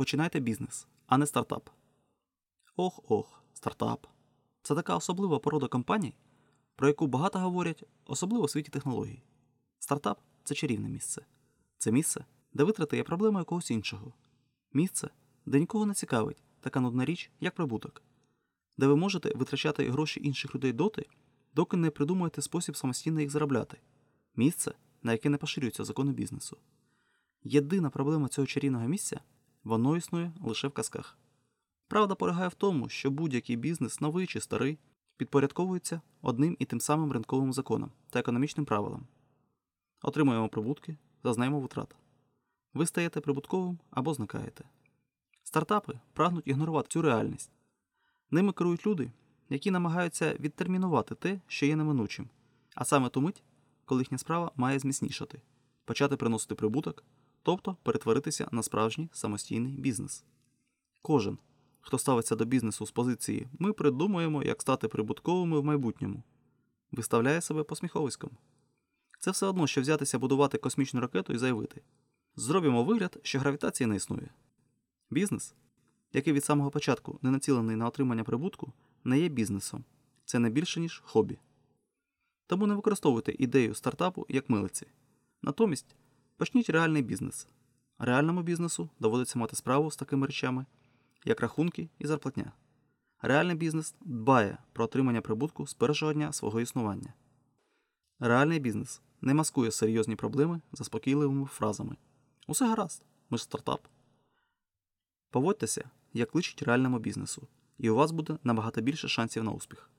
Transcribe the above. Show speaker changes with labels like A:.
A: Починайте бізнес, а не стартап. Ох ох, стартап. Це така особлива порода компаній, про яку багато говорять, особливо в світі технологій. Стартап це чарівне місце. Це місце, де витрати є проблемою когось іншого. Місце, де нікого не цікавить така нудна річ, як прибуток, де ви можете витрачати гроші інших людей доти, доки не придумаєте спосіб самостійно їх заробляти. Місце, на яке не поширюються закони бізнесу. Єдина проблема цього чарівного місця воно існує лише в казках. Правда полягає в тому, що будь-який бізнес, новий чи старий, підпорядковується одним і тим самим ринковим законам та економічним правилам. Отримуємо прибутки, зазнаємо витрат. Ви стаєте прибутковим або зникаєте. Стартапи прагнуть ігнорувати цю реальність. Ними керують люди, які намагаються відтермінувати те, що є неминучим, а саме ту мить, коли їхня справа має зміцнішати, почати приносити прибуток, тобто перетворитися на справжній самостійний бізнес. Кожен, хто ставиться до бізнесу з позиції ми придумаємо, як стати прибутковими в майбутньому, виставляє себе посміховиськом. Це все одно, що взятися будувати космічну ракету і заявити: зробимо вигляд, що гравітації не існує. Бізнес, який від самого початку не націлений на отримання прибутку, не є бізнесом, це не більше, ніж хобі. Тому не використовуйте ідею стартапу як милиці. Натомість почніть реальний бізнес. Реальному бізнесу доводиться мати справу з такими речами, як рахунки і зарплатня. Реальний бізнес дбає про отримання прибутку з першого дня свого існування. Реальний бізнес не маскує серйозні проблеми заспокійливими фразами. Усе гаразд, ми ж стартап. Поводьтеся, як личить реальному бізнесу, і у вас буде набагато більше шансів на успіх.